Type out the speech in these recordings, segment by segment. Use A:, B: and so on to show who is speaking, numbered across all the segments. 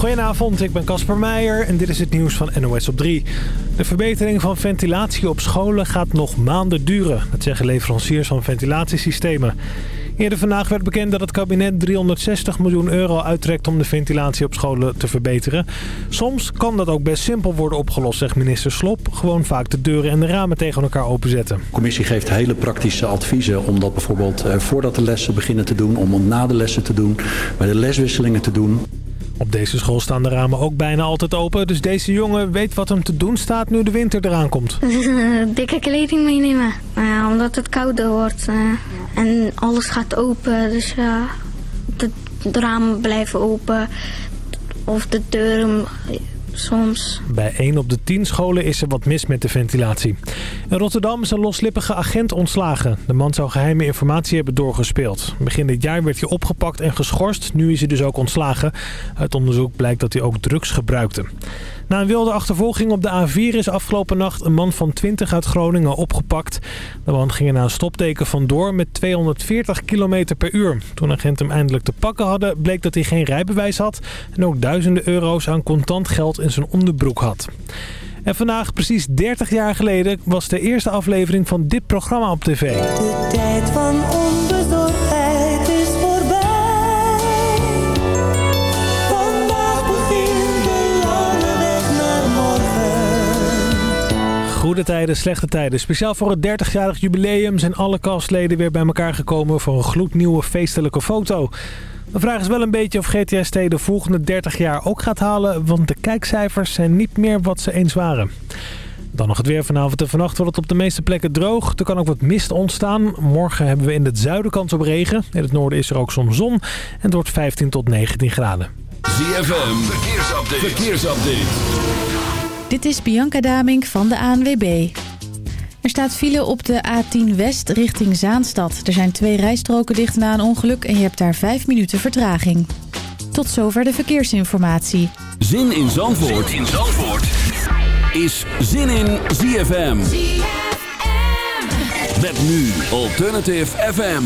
A: Goedenavond, ik ben Casper Meijer en dit is het nieuws van NOS op 3. De verbetering van ventilatie op scholen gaat nog maanden duren. Dat zeggen leveranciers van ventilatiesystemen. Eerder vandaag werd bekend dat het kabinet 360 miljoen euro uittrekt om de ventilatie op scholen te verbeteren. Soms kan dat ook best simpel worden opgelost, zegt minister Slop. Gewoon vaak de deuren en de ramen tegen elkaar openzetten.
B: De commissie geeft hele praktische adviezen om dat bijvoorbeeld eh, voordat de lessen beginnen te doen, om na de lessen te doen, bij de leswisselingen te doen.
A: Op deze school staan de ramen ook bijna altijd open. Dus deze jongen weet wat hem te doen staat nu de winter eraan komt.
C: Dikke kleding meenemen. Uh, omdat het kouder wordt. Uh, en alles gaat open. Dus ja, de, de ramen blijven open. Of de deuren soms.
A: Bij 1 op de 10 scholen is er wat mis met de ventilatie. In Rotterdam is een loslippige agent ontslagen. De man zou geheime informatie hebben doorgespeeld. Begin dit jaar werd hij opgepakt en geschorst. Nu is hij dus ook ontslagen. Uit onderzoek blijkt dat hij ook drugs gebruikte. Na een wilde achtervolging op de A4 is afgelopen nacht een man van 20 uit Groningen opgepakt. De man ging er na een stopteken vandoor met 240 km per uur. Toen agenten hem eindelijk te pakken hadden, bleek dat hij geen rijbewijs had... en ook duizenden euro's aan contant geld in zijn onderbroek had. En vandaag, precies 30 jaar geleden, was de eerste aflevering van dit programma op tv.
D: De tijd van onbezorgdheid
A: Goede tijden, slechte tijden. Speciaal voor het 30-jarig jubileum zijn alle castleden weer bij elkaar gekomen voor een gloednieuwe feestelijke foto. De vraag is wel een beetje of GTST de volgende 30 jaar ook gaat halen, want de kijkcijfers zijn niet meer wat ze eens waren. Dan nog het weer vanavond en vannacht wordt het op de meeste plekken droog. Er kan ook wat mist ontstaan. Morgen hebben we in het zuiden kans op regen. In het noorden is er ook soms zon en het wordt 15 tot 19 graden.
E: ZFM, verkeersupdate. verkeersupdate.
F: Dit is Bianca Damink van de ANWB. Er staat file op de A10 West richting Zaanstad. Er zijn twee rijstroken dicht na een ongeluk en je hebt daar vijf minuten vertraging. Tot zover de verkeersinformatie.
E: Zin in Zandvoort, zin in Zandvoort. is Zin in ZFM. Met nu Alternative FM.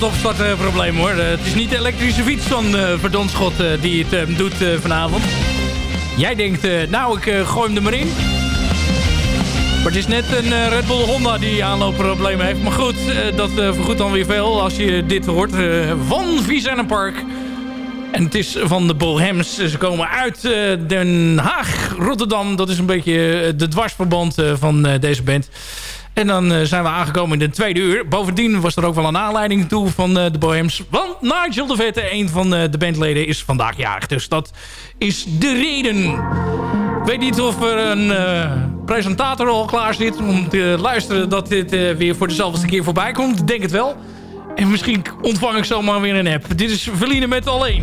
G: Wat opstartproblemen hoor. het is niet de elektrische fiets van uh, Verdonschot die het doet vanavond. Jij denkt, nou ik gooi hem er maar in. Maar het is net een Red Bull Honda die aanloopproblemen heeft. Maar goed, dat vergoedt dan weer veel als je dit hoort. van Vizen Park. En het is van de Bohems. Ze komen uit Den Haag, Rotterdam. Dat is een beetje de dwarsverband van deze band. En dan uh, zijn we aangekomen in de tweede uur. Bovendien was er ook wel een aanleiding toe van uh, de Bohems. Want Nigel de Vette, een van uh, de bandleden, is vandaag jarig. Dus dat is de reden. Ik weet niet of er een presentator al klaar zit om te luisteren dat dit weer voor dezelfde keer voorbij komt. Denk het wel. En misschien ontvang ik zomaar weer een app. Dit is Verliezen met Alleen.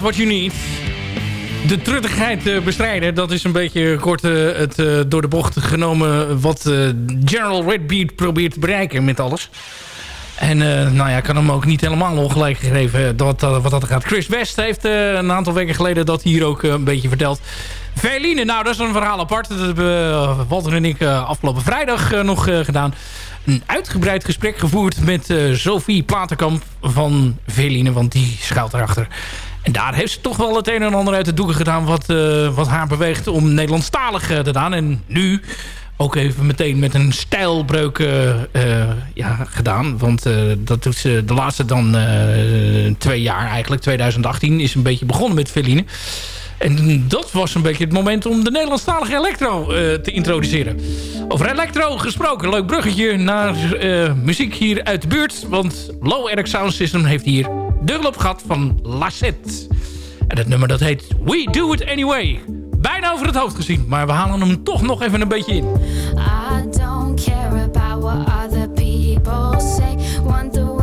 G: Got What You Need. De truttigheid eh, bestrijden, dat is een beetje kort eh, het eh, door de bocht genomen... wat eh, General Redbeard probeert te bereiken met alles. En nou ja, ik kan hem ook niet helemaal ongelijk gegeven dat, wat dat gaat. Chris West heeft een aantal weken geleden dat hier ook een beetje verteld. Veline, nou dat is een verhaal apart. Dat hebben Walter en ik afgelopen vrijdag nog gedaan. Een uitgebreid gesprek gevoerd met Sophie Platenkamp van Veline, want die schuilt erachter. En daar heeft ze toch wel het een en ander uit de doeken gedaan... wat, eh, wat haar beweegt om Nederlandstalig eh, te doen. En nu ook even meteen met een stijlbreuk eh, ja, gedaan. Want dat doet ze de laatste dan twee jaar eigenlijk. 2018 is een beetje begonnen met Veline. En dat was een beetje het moment om de Nederlandstalige elektro eh, te introduceren. Over elektro gesproken. Leuk bruggetje naar muziek hier uit de buurt. Want Low Eric Sound System heeft hier dubbel op gehad van Lassette. En het nummer dat heet We Do It Anyway. Bijna over het hoofd gezien. Maar we halen hem toch nog even een beetje in.
H: I don't care about what other people say. Want the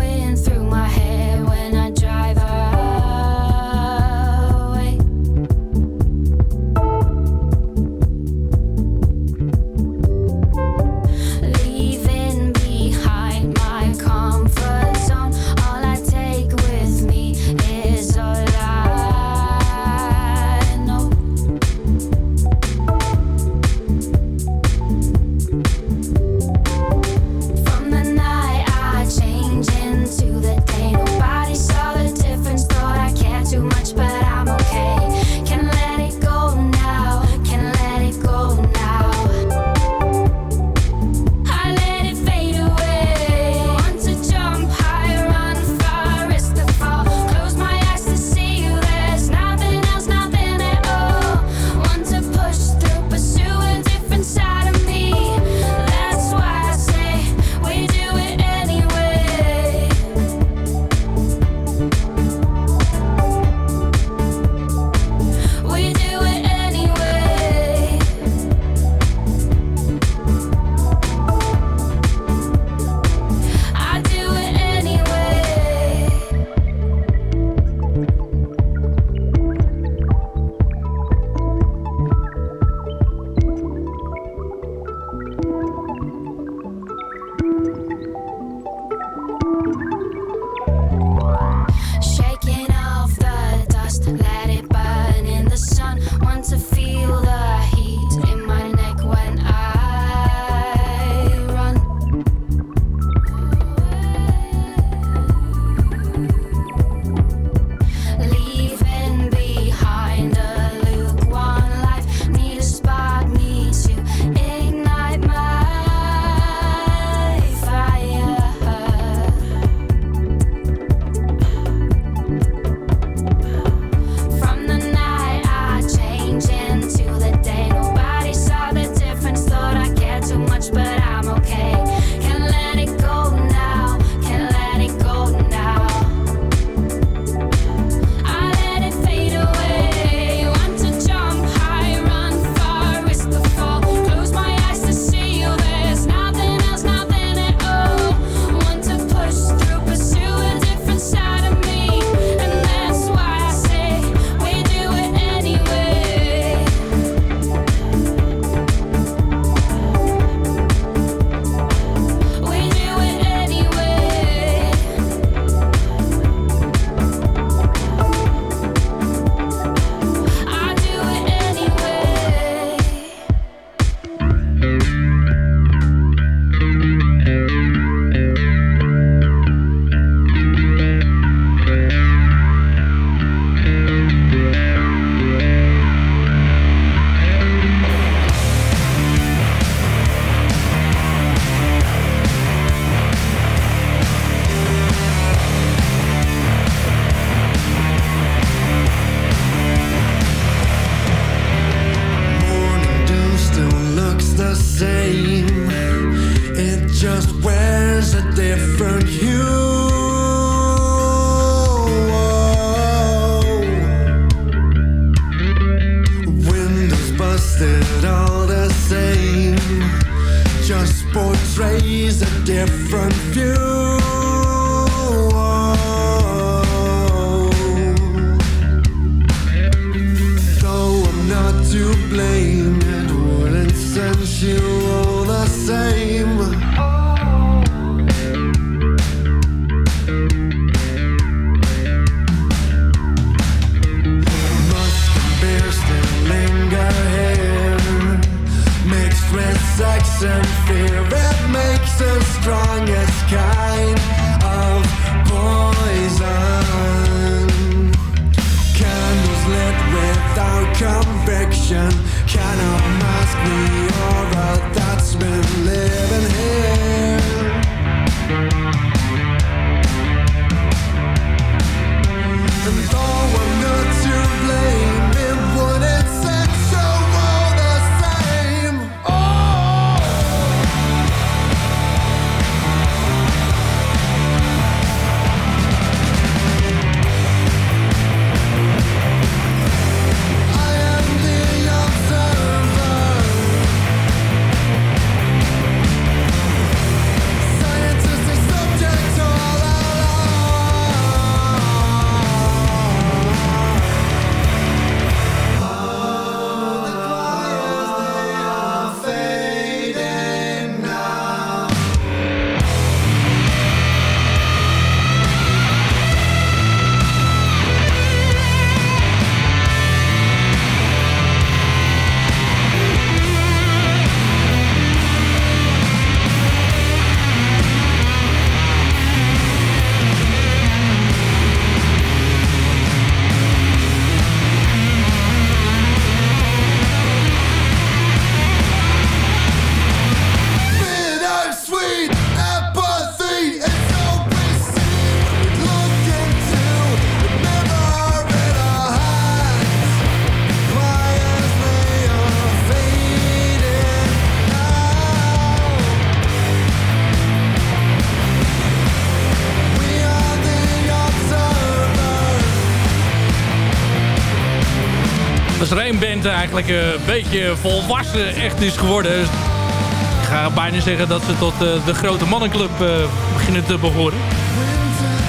G: eigenlijk een beetje volwassen echt is geworden. Ik ga bijna zeggen dat ze tot eh, de grote mannenclub eh, beginnen te behoren.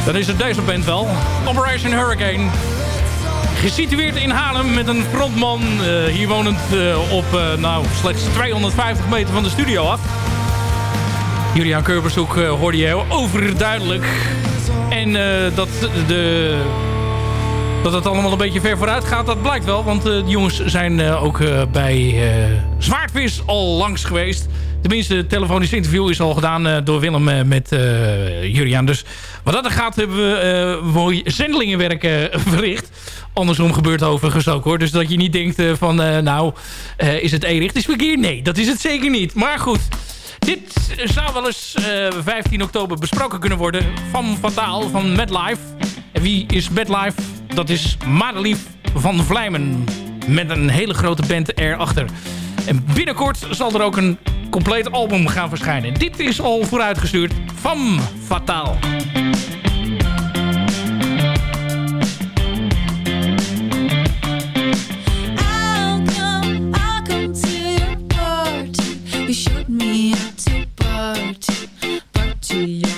G: Dan is het deze band wel. Operation Hurricane. Gesitueerd in Haarlem met een frontman. eh, hier wonend op nou, slechts 250 meter van de studio af. Julian Keurbershoek hoorde je overduidelijk. En dat de dat het allemaal een beetje ver vooruit gaat, dat blijkt wel. Want eh, de jongens zijn eh, ook eh, bij Zwaardvis al langs geweest. Tenminste, het telefonisch interview is al gedaan door Willem met Juriaan. Dus wat dat er gaat, hebben we mooi zendelingenwerk verricht. Andersom gebeurt overigens ook hoor. Dus dat je niet denkt van, nou, is het eenrichtingsverkeer? Nee, dat is het zeker niet. Maar goed, dit zou wel eens eh, 15 oktober besproken kunnen worden. Van Fataal, van MadLife. En wie is MadLife? Dat is Madelief van Vlijmen. Met een hele grote band erachter. En binnenkort zal er ook een compleet album gaan verschijnen. Dit is al vooruitgestuurd van Fataal.
H: To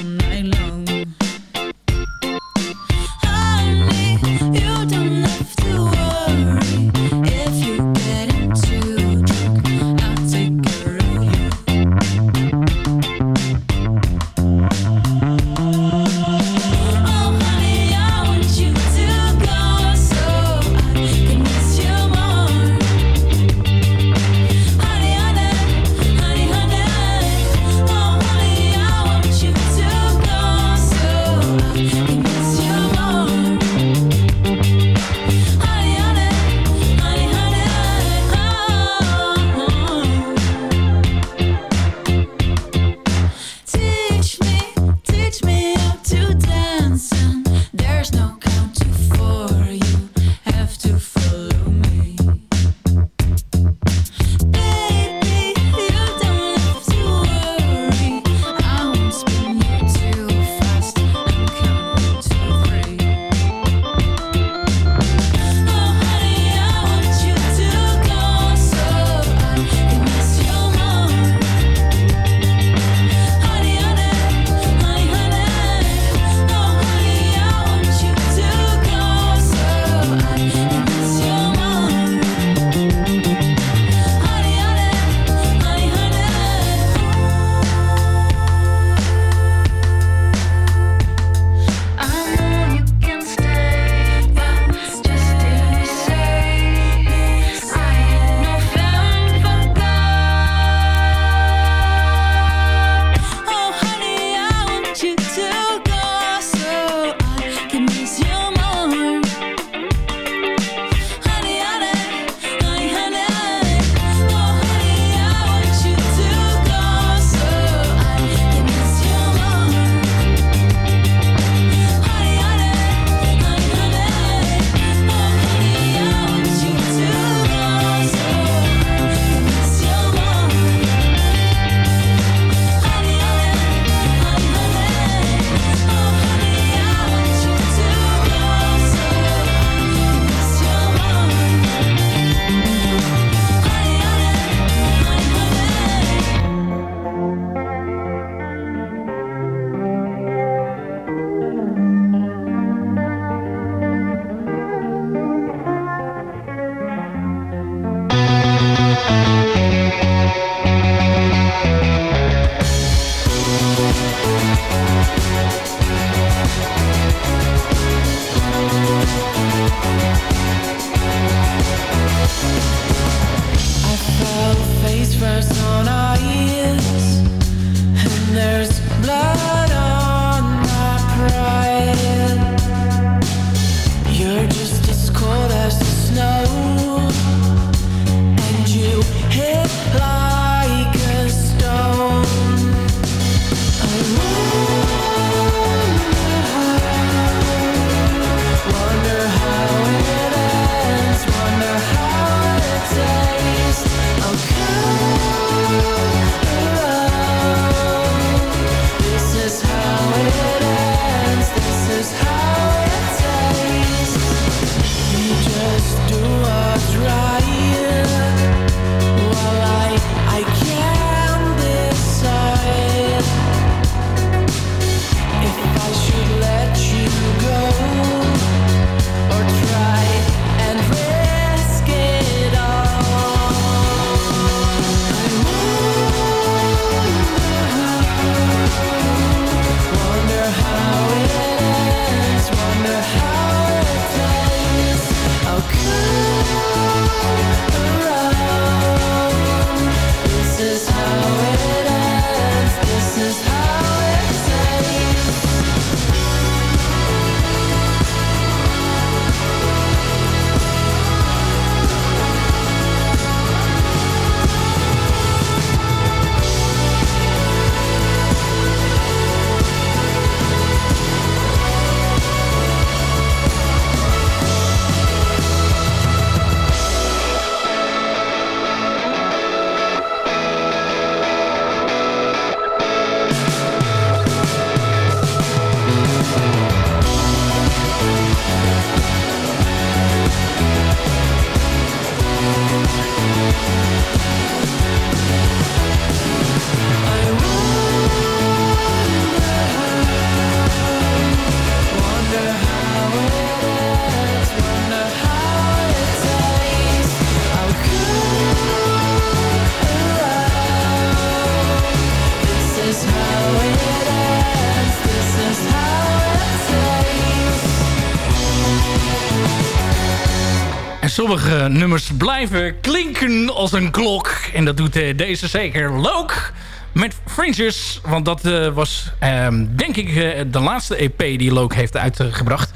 G: sommige nummers blijven klinken als een klok. En dat doet eh, deze zeker Look met Fringes. Want dat eh, was, ehm, denk ik, eh, de laatste EP die Loke heeft uitgebracht.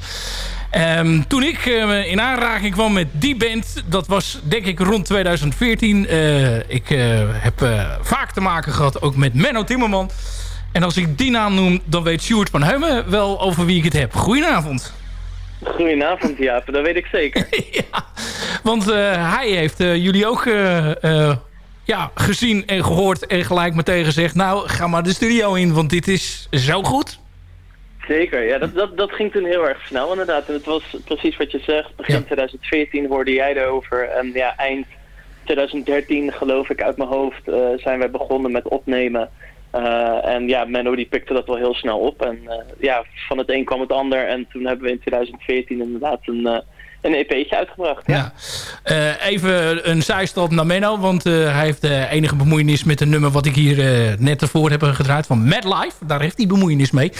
G: Ehm, toen ik in aanraking kwam met die band, dat was denk ik rond 2014. Eh, ik heb vaak te maken gehad ook met Menno Timmerman. En als ik die naam noem, dan weet Sjoerd van Heumen wel over wie ik het heb. Goedenavond.
I: Goedenavond, Jaap. Dat weet ik zeker.
G: Want eh, hij heeft eh, jullie ook eh, ja, gezien en gehoord en gelijk meteen gezegd... nou, ga maar de studio in, want dit is zo goed.
I: Zeker, ja, dat, dat, dat ging toen heel erg snel inderdaad. En het was precies wat je zegt. Begin 2014 hoorde jij erover. En ja, eind 2013 geloof ik uit mijn hoofd zijn wij begonnen met opnemen. Eh, en ja, Menno die pikte dat wel heel snel op. En eh, ja, van het een kwam het ander. En toen hebben we in 2014 inderdaad een, eh, een EP'tje uitgebracht. Ja.
G: Even een zijstap naar Menno, want hij heeft enige bemoeienis met een nummer wat ik hier net ervoor heb gedraaid van Mad Life. Daar heeft hij bemoeienis mee.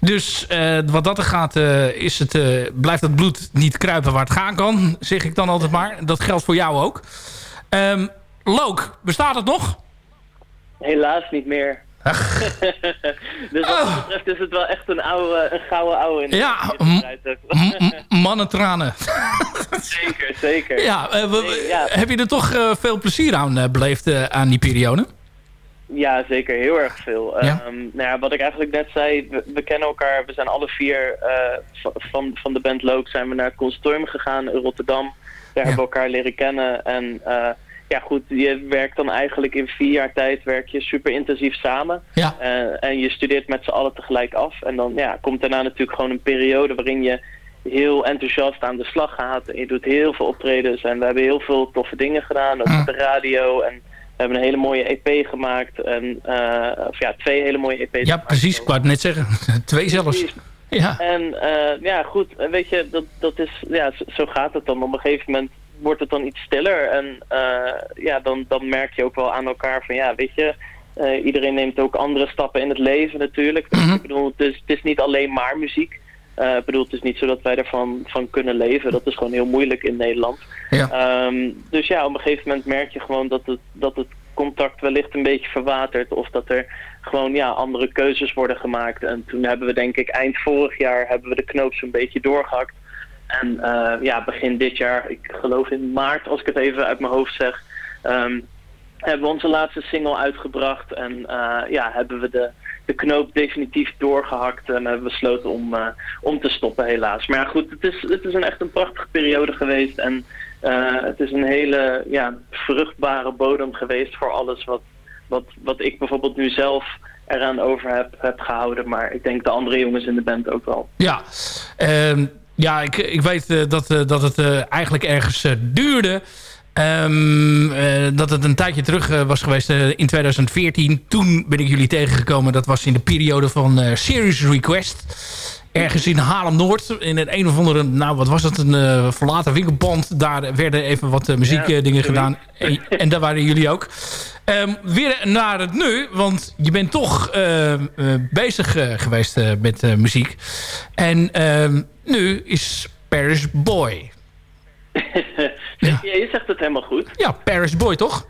G: Dus wat dat er gaat, is het, blijft het bloed niet kruipen waar het gaan kan, zeg ik dan altijd maar. Dat geldt voor jou ook. Ehm Look, bestaat het nog?
I: Helaas niet meer. dus wat dat betreft is het wel echt een oude, een gouden oude. in
G: Ja, Mannentranen.
I: zeker, zeker.
G: Ja, eh, we-
I: ja.
G: heb je er toch eh, veel plezier aan eh, beleefd aan die periode?
I: Ja, zeker. Heel erg veel.
G: Ja.
I: Ehm, nou ja, wat ik eigenlijk net zei, we, we kennen elkaar. We zijn alle vier va- van, van de band Look zijn we naar het consortium gegaan in Rotterdam. Daar hebben we elkaar leren kennen. En ja, goed, je werkt dan eigenlijk in vier jaar tijd werk je super intensief samen.
G: Ja.
I: Eh, en je studeert met z'n allen tegelijk af. En dan ja, komt daarna natuurlijk gewoon een periode waarin je heel enthousiast aan de slag gaat. En je doet heel veel optredens. En we hebben heel veel toffe dingen gedaan. Ook op de radio. En we hebben een hele mooie EP gemaakt. En, eh, of ja, twee hele mooie EP's
G: Ja, precies. Ik wou het net zeggen. Twee zelfs. Ja.
I: En eh, ja, goed, weet je, dat, dat is, ja, zo gaat het dan. Op een gegeven moment wordt het dan iets stiller. En eh, ja, dan, dan merk je ook wel aan elkaar van, ja, weet je, eh, iedereen neemt ook andere stappen in het leven natuurlijk. Dus ik bedoel, het is, het is niet alleen maar muziek. Eh, ik bedoel, het is niet zo dat wij ervan van kunnen leven. Dat is gewoon heel moeilijk in Nederland.
G: Ja.
I: Ehm, dus ja, op een gegeven moment merk je gewoon dat het, dat het contact wellicht een beetje verwatert. Of dat er gewoon ja, andere keuzes worden gemaakt. En toen hebben we denk ik eind vorig jaar hebben we de knoop zo'n beetje doorgehakt. En eh, ja, begin dit jaar, ik geloof in maart als ik het even uit mijn hoofd zeg... ehm, hebben we onze laatste single uitgebracht. En eh, ja, hebben we de, de knoop definitief doorgehakt. En hebben we besloten om, eh, om te stoppen helaas. Maar ja, goed, het is, het is een echt een prachtige periode geweest. En het is een hele ja, vruchtbare bodem geweest voor alles wat, wat, wat ik bijvoorbeeld nu zelf eraan over heb, heb gehouden. Maar ik denk de andere jongens in de band ook wel.
G: Ja, Ehm, ja ik, ik weet eh, dat, eh, dat het eh, eigenlijk ergens duurde. Ehm, eh, dat het een tijdje terug was geweest in 2014. Toen ben ik jullie tegengekomen. Dat was in de periode van Serious Request. Ergens in Haarlem-Noord. In een een of andere, nou wat was dat, een verlaten winkelpand. Daar werden even wat muziekdingen gedaan. En, en daar waren jullie ook. Ehm, weer naar het nu, want je bent toch eh, eh, bezig geweest met muziek. En ehm, nu is Paris Boy.
I: Ja. Je zegt het helemaal goed.
G: Ja, Paris Boy toch?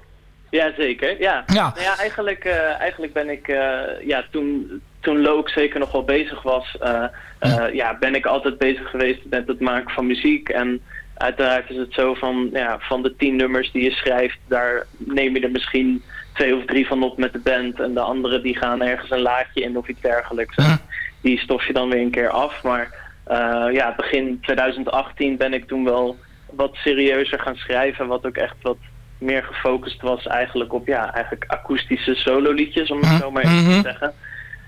I: Jazeker, ja.
G: Ja.
I: Nou ja, eigenlijk, eh, eigenlijk ben ik, eh, ja, toen, toen Loke zeker nog wel bezig was, eh, eh, ja, ben ik altijd bezig geweest met het maken van muziek. En uiteraard is het zo van, ja, van de tien nummers die je schrijft, daar neem je er misschien twee of drie van op met de band. En de andere die gaan ergens een laadje in of iets dergelijks. Die stof je dan weer een keer af. Maar ja, begin 2018 ben ik toen wel wat serieuzer gaan schrijven. Wat ook echt wat meer gefocust was eigenlijk op ja, eigenlijk akoestische sololiedjes, om het zo maar even te zeggen.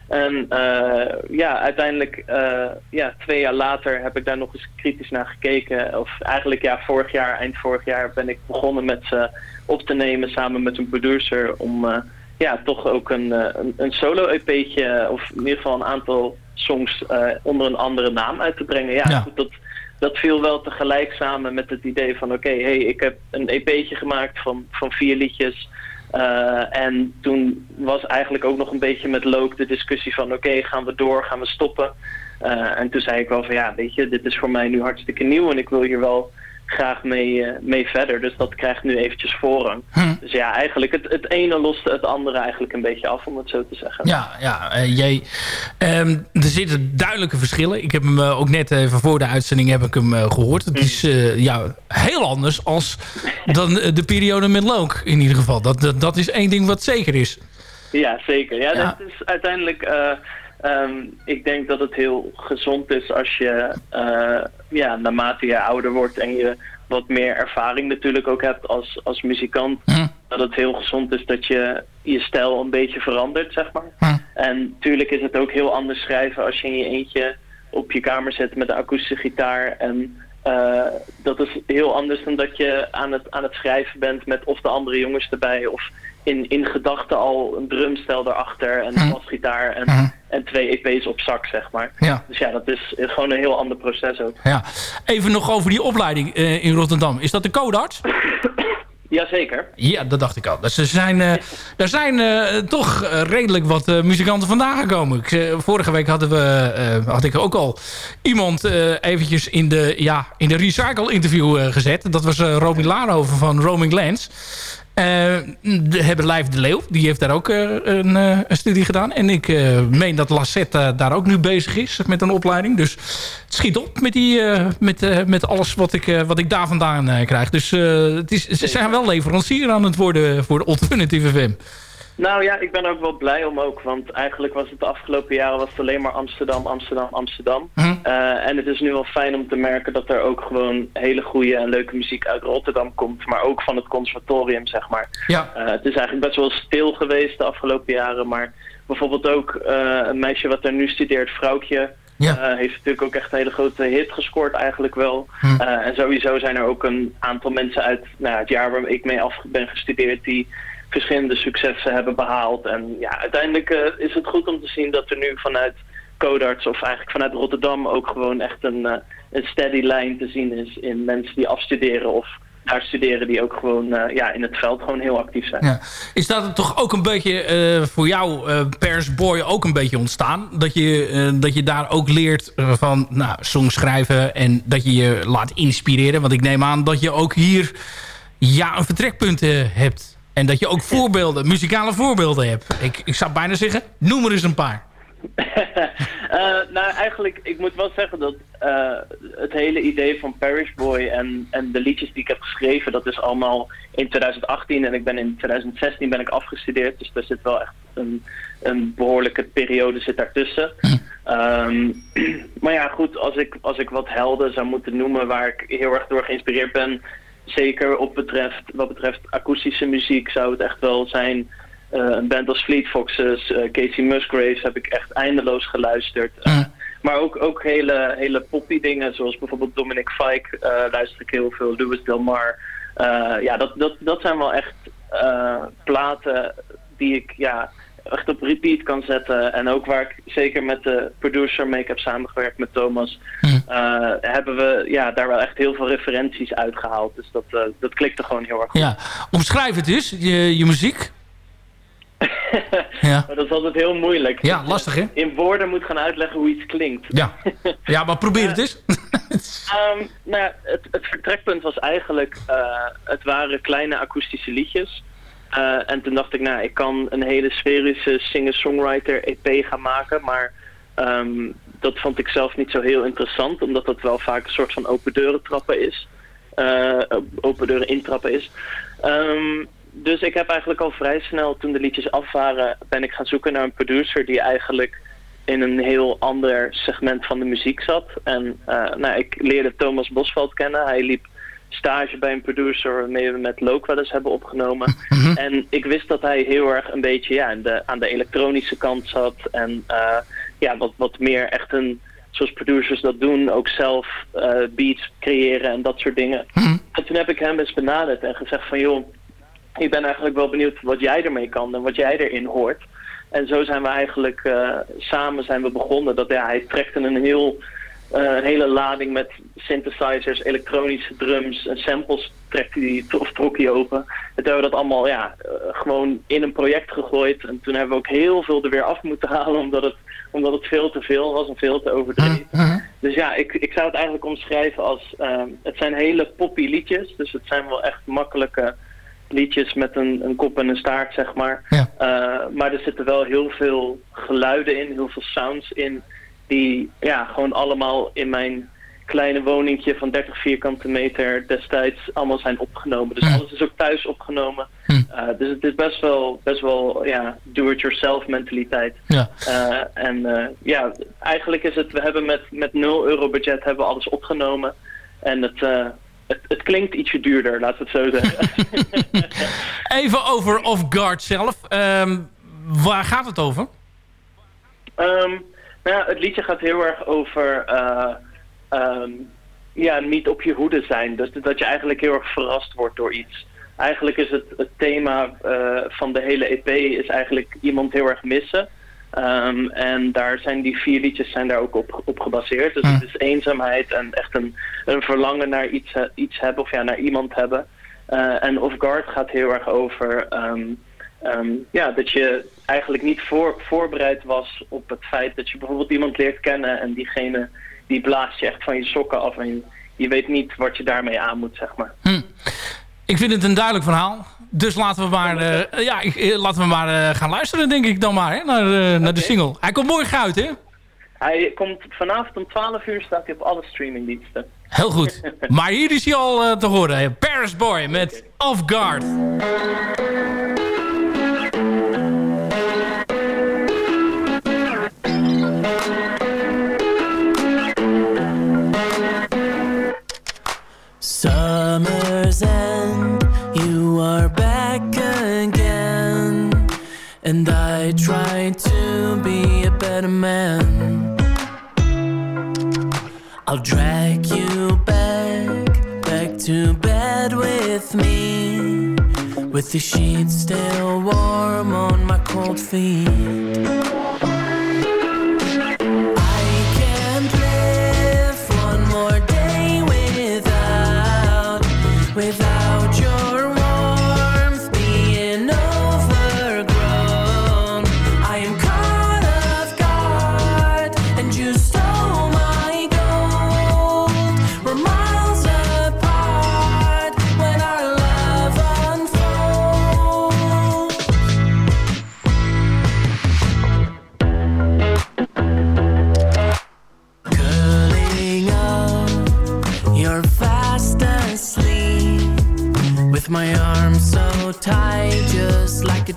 I: En eh, ja, uiteindelijk, eh, ja, twee jaar later heb ik daar nog eens kritisch naar gekeken. Of eigenlijk ja, vorig jaar, eind vorig jaar ben ik begonnen met ze op te nemen samen met een producer om eh, ja, toch ook een, eh, een, een solo-EP'tje of in ieder geval een aantal songs eh, onder een andere naam uit te brengen. Ja,
G: Ja.
I: goed, dat, dat viel wel tegelijk samen met het idee van oké, hey, ik heb een EP'tje gemaakt van, van vier liedjes. Eh, en toen was eigenlijk ook nog een beetje met Loke de discussie van oké, gaan we door, gaan we stoppen? Eh, en toen zei ik wel van ja, weet je, dit is voor mij nu hartstikke nieuw en ik wil hier wel graag mee, eh, mee verder. Dus dat krijgt nu eventjes voorrang.
G: Hm.
I: Dus ja, eigenlijk het, het ene loste het andere eigenlijk een beetje af, om het zo te zeggen.
G: Ja, ja eh, jij, ehm, er zitten duidelijke verschillen. Ik heb hem eh, ook net even voor de uitzending heb ik hem eh, gehoord. Het is eh, ja, heel anders als dan de periode met Loke in ieder geval. Dat, dat, dat is één ding wat zeker is.
I: Ja, zeker. Ja,
G: Ja.
I: dat is uiteindelijk... eh, ehm, ik denk dat het heel gezond is als je, eh, ja, naarmate je ouder wordt en je wat meer ervaring natuurlijk ook hebt als, als muzikant,
G: Hm.
I: dat het heel gezond is dat je je stijl een beetje verandert, zeg maar.
G: Hm.
I: En natuurlijk is het ook heel anders schrijven als je in je eentje op je kamer zit met een akoestische gitaar en eh, dat is heel anders dan dat je aan het, aan het schrijven bent met of de andere jongens erbij of in, in gedachten al een drumstel erachter en een
G: Mhm.
I: basgitaar en,
G: Mhm.
I: en twee EP's op zak, zeg maar.
G: Ja.
I: Dus ja, dat is gewoon een heel ander proces ook.
G: Ja. Even nog over die opleiding eh, in Rotterdam. Is dat de codarts?
I: Jazeker.
G: Ja, dat dacht ik al. Dus er zijn, eh, er zijn eh, toch redelijk wat muzikanten vandaan gekomen. Ik, vorige week hadden we, had ik ook al iemand eventjes in de, ja, in de recycle interview gezet. Dat was uh, Romy Laarhoven van Roaming Lands. Eh, we hebben Lijf de Leeuw. Die heeft daar ook eh, een, eh, een studie gedaan. En ik meen dat Lassette daar ook nu bezig is met een opleiding. Dus het schiet op met, die, met, met alles wat ik, wat ik daar vandaan krijg. Dus het is, ze zijn wel leverancier aan het worden voor de Alternative FM.
I: Nou ja, ik ben ook wel blij om ook, want eigenlijk was het de afgelopen jaren was het alleen maar Amsterdam, Amsterdam, Amsterdam.
G: Hm.
I: Eh, en het is nu wel fijn om te merken dat er ook gewoon hele goede en leuke muziek uit Rotterdam komt, maar ook van het conservatorium, zeg maar.
G: Ja.
I: Eh, het is eigenlijk best wel stil geweest de afgelopen jaren, maar bijvoorbeeld ook eh, een meisje wat er nu studeert, Vrouwtje,
G: Ja.
I: heeft natuurlijk ook echt een hele grote hit gescoord eigenlijk wel.
G: Hm.
I: Eh, en sowieso zijn er ook een aantal mensen uit nou, het jaar waar ik mee af ben gestudeerd die verschillende successen hebben behaald. En ja, uiteindelijk eh, is het goed om te zien dat er nu vanuit Codarts of eigenlijk vanuit Rotterdam ook gewoon echt een, eh, een steady lijn te zien is in mensen die afstuderen of daar studeren die ook gewoon eh, ja, in het veld gewoon heel actief zijn.
G: Ja. Is dat toch ook een beetje voor jou, eh persboy, ook een beetje ontstaan? Dat je, dat je daar ook leert van nou, songs schrijven en dat je je laat inspireren? Want ik neem aan dat je ook hier ja, een vertrekpunt hebt. En dat je ook voorbeelden, muzikale voorbeelden hebt. Ik, ik zou bijna zeggen, noem er eens een paar.
I: Eh, nou, eigenlijk, ik moet wel zeggen dat eh, het hele idee van Parish Boy en, en de liedjes die ik heb geschreven, dat is allemaal in 2018 en ik ben in 2016 ben ik afgestudeerd. Dus er zit wel echt een, een behoorlijke periode zit daartussen. Ehm, maar ja, goed, als ik, als ik wat helden zou moeten noemen waar ik heel erg door geïnspireerd ben, zeker op betreft, wat betreft akoestische muziek, zou het echt wel zijn eh, een band als Fleet Foxes, eh, Casey Musgraves heb ik echt eindeloos geluisterd. Eh, maar ook, ook hele, hele poppy dingen, zoals bijvoorbeeld Dominic Fike luister ik heel veel, Louis Del Mar. Eh, ja, dat, dat, dat zijn wel echt platen die ik ja, echt op repeat kan zetten. En ook waar ik zeker met de producer mee heb samengewerkt met Thomas, eh, hebben we ja, daar wel echt heel veel referenties uitgehaald. Dus dat, eh, dat klikte gewoon heel erg goed.
G: Ja. Omschrijf het dus, je, je muziek. ja.
I: Maar dat is altijd heel moeilijk.
G: Ja, lastig hè?
I: In woorden moet gaan uitleggen hoe iets klinkt.
G: Ja, ja maar probeer het eens.
I: Ehm, nou ja, het, het vertrekpunt was eigenlijk, eh, het waren kleine akoestische liedjes. Eh, en toen dacht ik, nou, ik kan een hele sferische singer-songwriter EP gaan maken. Maar ehm, dat vond ik zelf niet zo heel interessant, omdat dat wel vaak een soort van open deuren trappen is. Eh, open deuren intrappen is. Ehm, dus ik heb eigenlijk al vrij snel, toen de liedjes af waren, ben ik gaan zoeken naar een producer die eigenlijk in een heel ander segment van de muziek zat. En eh, nou, ik leerde Thomas Bosveld kennen. Hij liep stage bij een producer waarmee we met Loke wel eens hebben opgenomen. En ik wist dat hij heel erg een beetje ja, aan, de, aan de elektronische kant zat. En eh, ja, wat, wat meer echt een, zoals producers dat doen, ook zelf eh, beats creëren en dat soort dingen. En toen heb ik hem eens benaderd en gezegd van joh, ik ben eigenlijk wel benieuwd wat jij ermee kan en wat jij erin hoort. En zo zijn we eigenlijk eh, samen zijn we begonnen. Dat, ja, hij trekte een, heel, eh, een hele lading met synthesizers, elektronische drums en samples trekte die, of trok hij open. En toen hebben we dat allemaal ja, gewoon in een project gegooid. En toen hebben we ook heel veel er weer af moeten halen omdat het, omdat het veel te veel was en veel te overdreven. Dus dus ja, ik, ik zou het eigenlijk omschrijven als... ehm, het zijn hele poppy liedjes. Dus het zijn wel echt makkelijke liedjes met een, een kop en een staart, zeg maar.
G: Ja.
I: Eh, maar er zitten wel heel veel geluiden in, heel veel sounds in... die ja, gewoon allemaal in mijn kleine woningje van 30 vierkante meter destijds allemaal zijn opgenomen. Dus
G: Hm.
I: alles is ook thuis opgenomen.
G: Hm.
I: Eh, dus het is best wel, best wel ja, do-it-yourself mentaliteit.
G: Ja.
I: Eh, en eh, ja, eigenlijk is het, we hebben met, met 0 euro budget hebben we alles opgenomen. En het, het, het klinkt ietsje duurder, laten we het zo zeggen.
G: Even over Off Guard zelf. Ehm, waar gaat het over?
I: Ehm, nou ja, het liedje gaat heel erg over eh, ehm, ja, niet op je hoede zijn. Dus dat je eigenlijk heel erg verrast wordt door iets. Eigenlijk is het, het thema eh, van de hele EP is eigenlijk iemand heel erg missen. Ehm, en daar zijn die vier liedjes zijn daar ook op, op gebaseerd. Dus het is eenzaamheid en echt een, een verlangen naar iets, eh, iets hebben of ja, naar iemand hebben. Eh, en Off Guard gaat heel erg over ehm, ja, dat je eigenlijk niet voor, voorbereid was op het feit dat je bijvoorbeeld iemand leert kennen en diegene die blaast je echt van je sokken af en je, weet niet wat je daarmee aan moet, zeg maar.
G: Hm. Ik vind het een duidelijk verhaal. Dus laten we maar, eh, ja, ik- eh, laten we maar eh, gaan luisteren, denk ik dan maar, hè, naar, naar de single. Hij komt morgen uit, hè?
I: Hij komt vanavond om 12 uur staat hij op alle streamingdiensten.
G: Heel goed. Maar hier is hij al te horen. hè. Paris Boy met Off Guard.
D: Summer's end, you are back again. And I try to be a better man. I'll drag you back, back to bed with me. With the sheets still warm on my cold feet.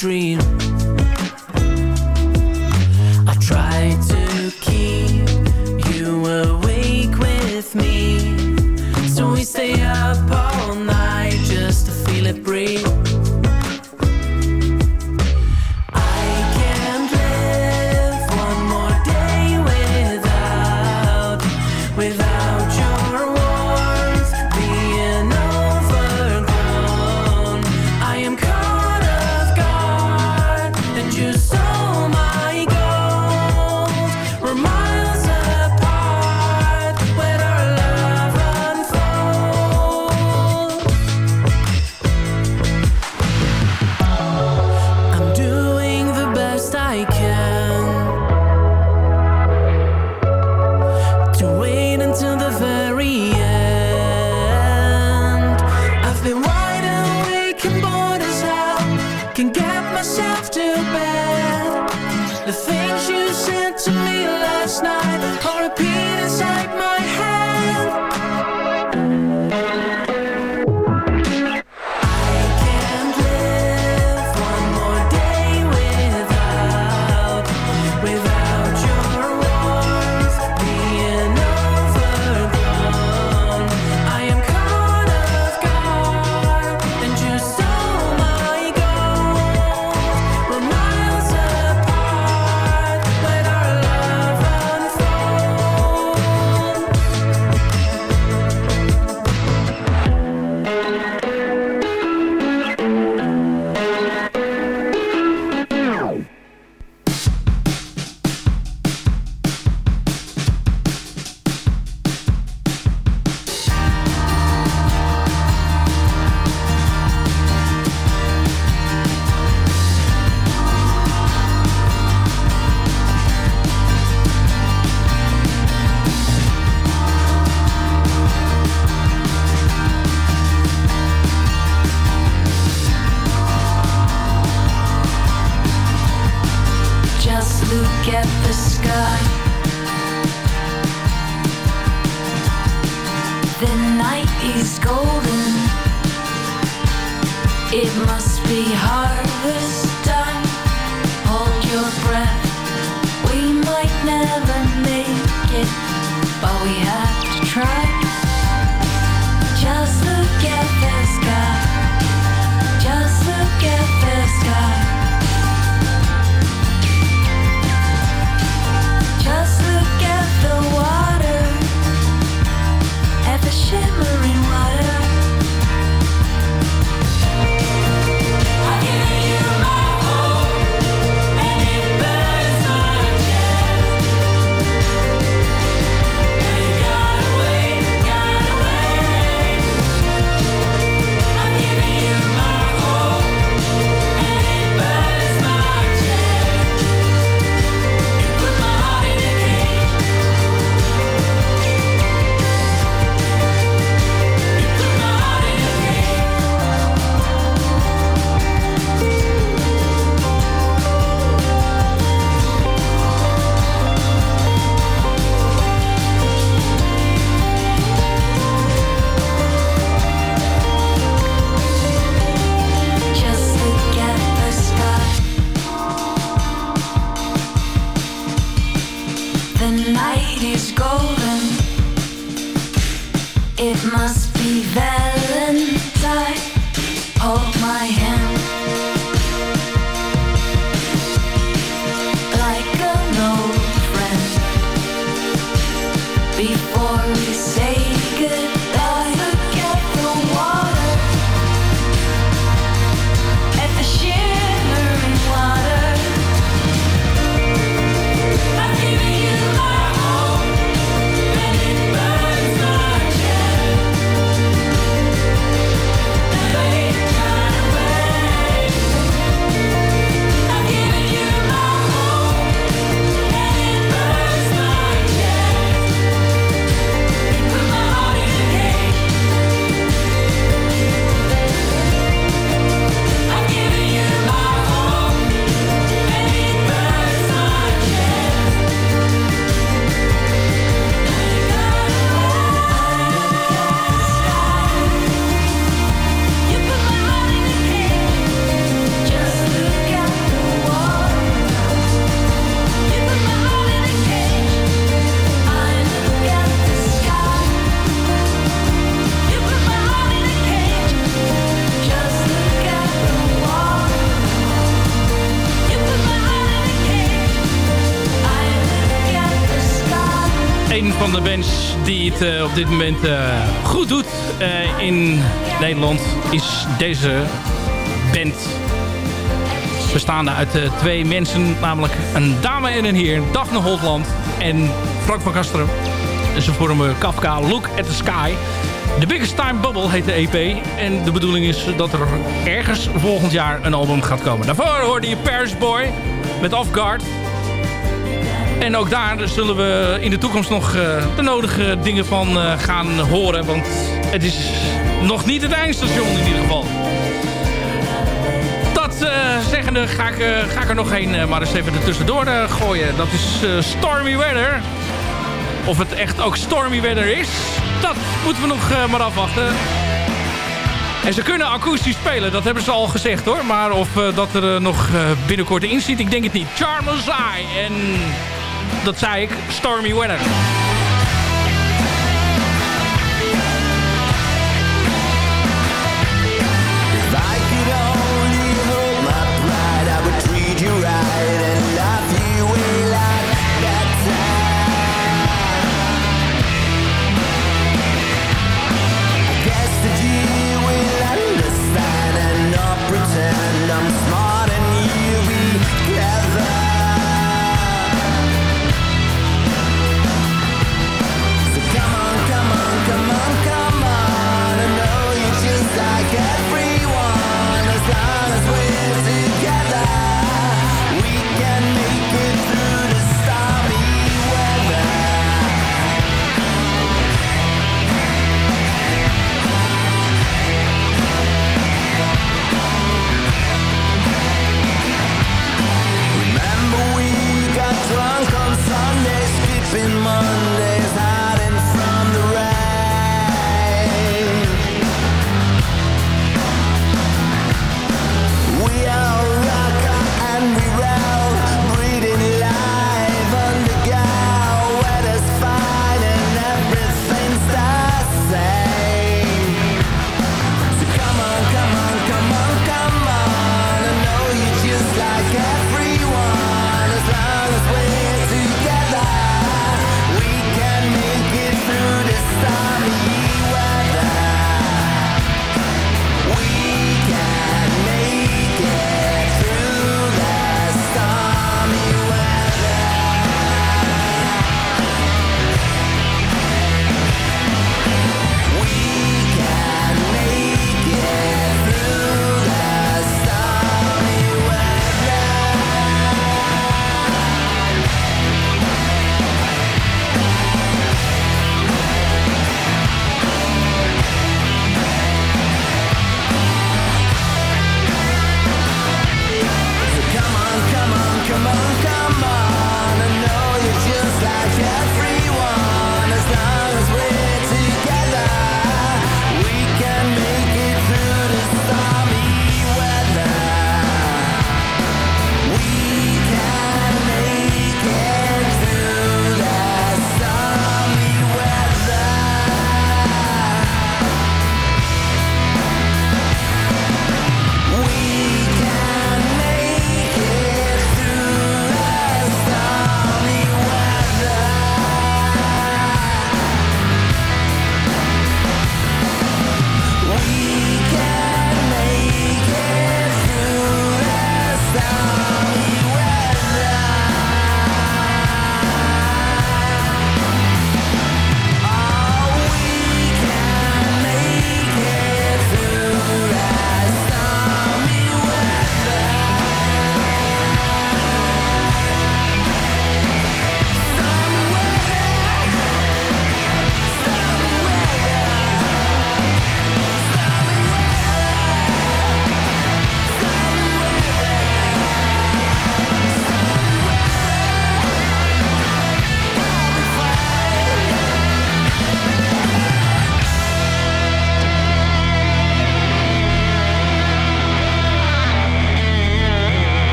J: dreams van de bands die het eh, op dit moment eh, goed doet eh, in Nederland is deze band. Bestaande uit twee mensen, namelijk een dame en een heer. Daphne Holtland en Frank van Kasteren. Ze vormen Kafka Look at the Sky. The Biggest Time Bubble heet de EP. En de bedoeling is dat er ergens volgend jaar een album gaat komen. Daarvoor hoorde je Paris Boy met Off Guard. En ook daar zullen we in de toekomst nog eh, de nodige dingen van eh, gaan horen. Want het is nog niet het eindstation in ieder geval. Dat eh, zeggende ga ik, ga ik er nog een maar eens even ertussendoor gooien. Dat is Stormy Weather. Of het echt ook Stormy Weather is, dat moeten we nog maar afwachten. En ze kunnen akoestisch spelen, dat hebben ze al gezegd hoor. Maar of dat er nog binnenkort in zit, ik denk het niet. Charmer's Eye. En dat zei ik, Stormy Weather.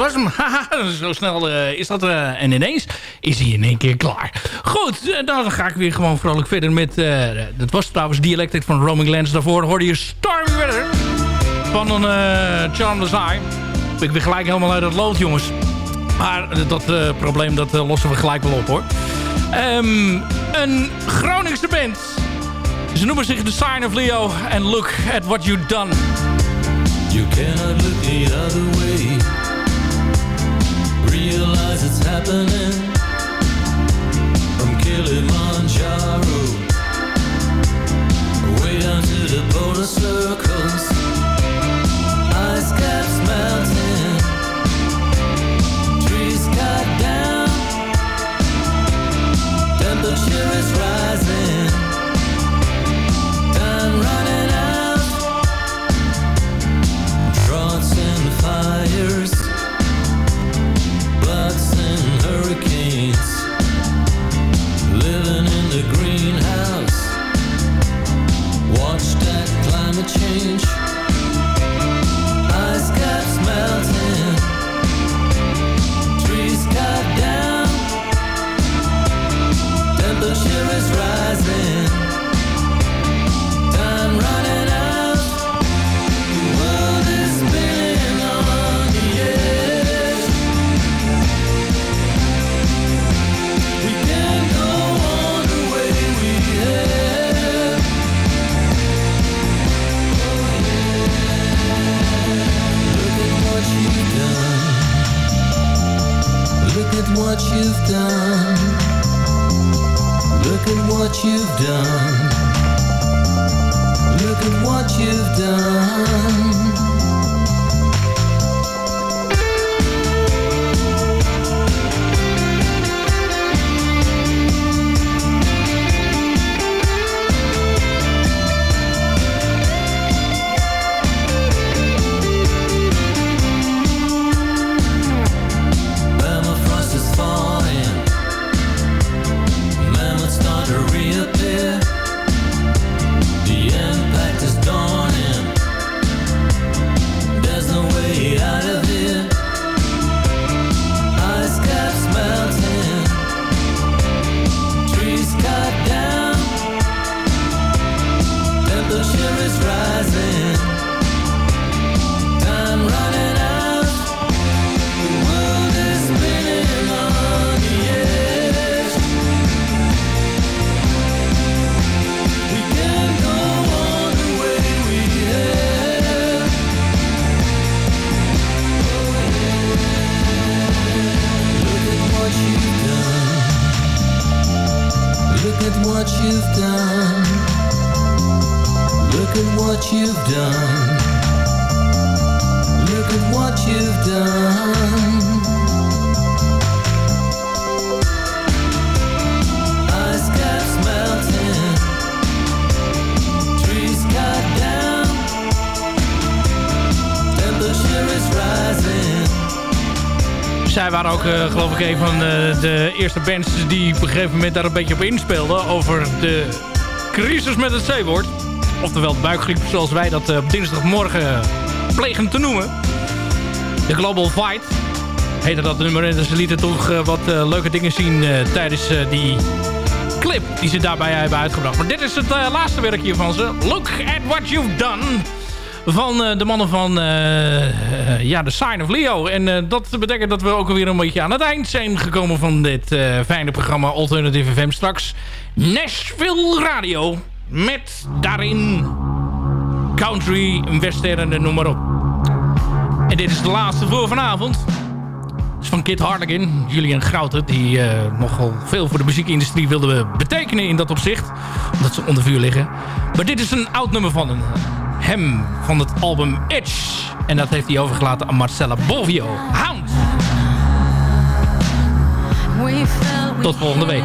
G: Was hem. Zo snel eh, is dat. eh, en ineens is hij in één keer klaar. Goed, eh, dan ga ik weer gewoon vrolijk verder met... dat was trouwens Dialectic van Roaming Lands. Daarvoor hoorde je Stormy Weather van een uh, Charmless Eye. Ik ben gelijk helemaal uit het lood, jongens. Maar dat probleem dat lossen we gelijk wel op, hoor. Ehm, een Groningse band. Ze noemen zich The Sign of Leo. And look at what you've done.
K: You cannot look the other way. Happening from Kilimanjaro way down to the polar circles. Change.
G: Zij waren ook, eh, geloof ik, een van eh, de eerste bands die op een gegeven moment daar een beetje op inspeelden. Over de crisis met het zeewoord. Oftewel buikgriep, zoals wij dat eh, op dinsdagmorgen plegen te noemen. De Global Fight heette dat nummer. En ze lieten toch wat leuke dingen zien tijdens die clip die ze daarbij hebben uitgebracht. Maar dit is het laatste werkje van ze. Look at what you've done. Van eh, de mannen van eh, eh, ja, The Sign of Leo. En dat betekent dat we ook alweer een beetje aan het eind zijn gekomen van dit fijne programma Alternative FM. Straks Nashville Radio. Met daarin country, western en noem maar op. En dit is de laatste voor vanavond. Is van Kit Harlequin, Julian Grouten... die nogal veel voor de muziekindustrie wilden betekenen in dat opzicht. Omdat ze onder vuur liggen. Maar dit is een oud nummer van hem. Hem van het album Edge. En dat heeft hij overgelaten aan Marcella Bovio. Hound! Tot volgende week.